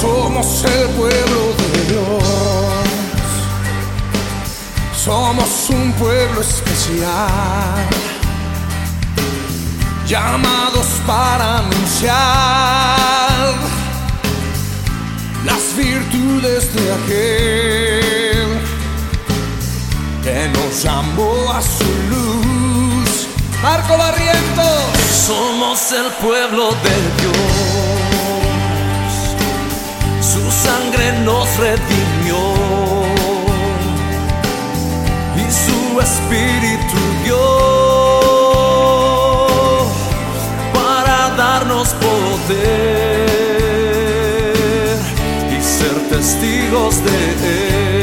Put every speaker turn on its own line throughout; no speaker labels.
Somos el pueblo de Dios. Somos un pueblo especial. Llamados para anunciar las virtudes de aquel que nos llamó a su luz. Marco Barrientos.
Somos el pueblo de Dios. Su sangre nos redimió y su espíritu testigos de él.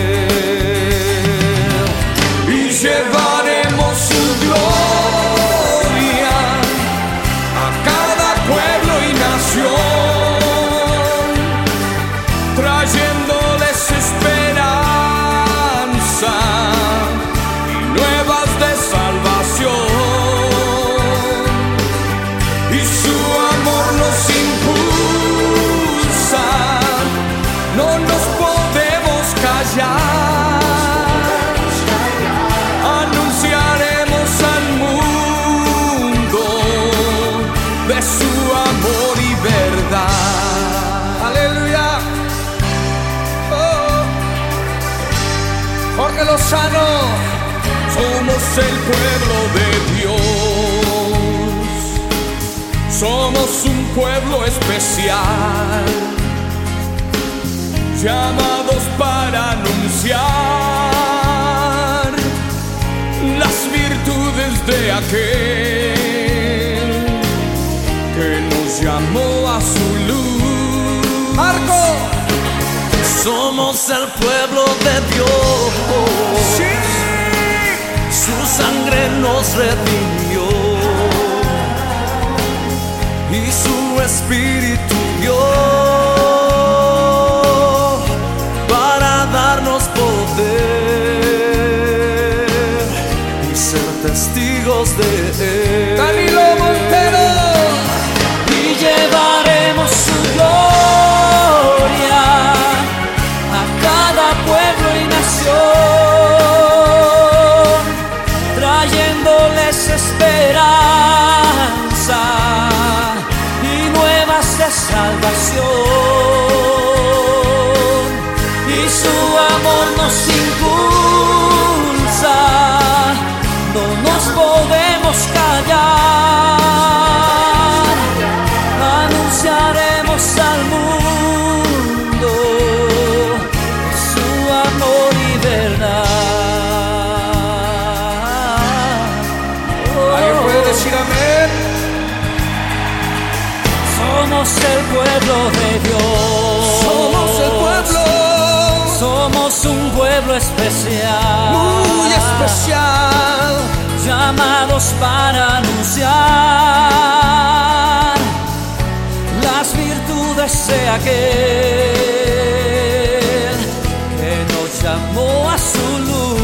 Lozano, somos el pueblo de Dios. Somos un pueblo especial, llamados para anunciar las virtudes de aquel que nos llamó a su luz. Marco,
Somos el pueblo de Dios. Su sangre nos redimió y su espíritu Y su amor nos impulsa, no nos podemos callar anunciaremos al mundo su amor y verdad.
¿Alguien puede decir?
Somos el pueblo de Dios.
Somos el pueblo
Somos un pueblo especial.
muy especial.
llamados para anunciar las virtudes de aquel que nos llamó a su luz.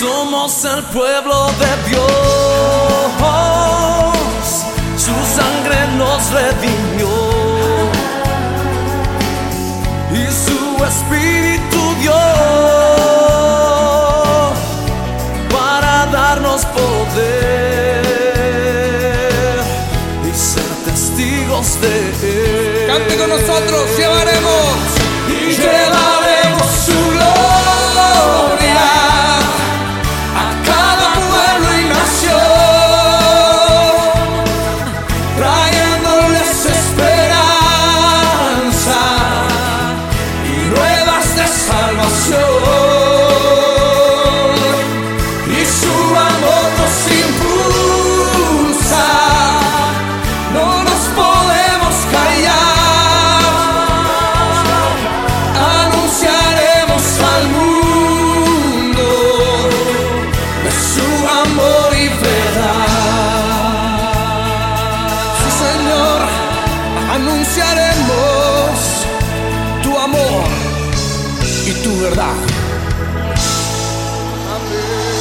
Somos el pueblo de Dios, su sangre nos redimió y su espíritu dio para darnos poder y ser testigos de él.
Cante con nosotros, llevaremos.
y llevaremos
amor verdad. Sí, Señor, anunciaremos tu amor y tu verdad. Amén.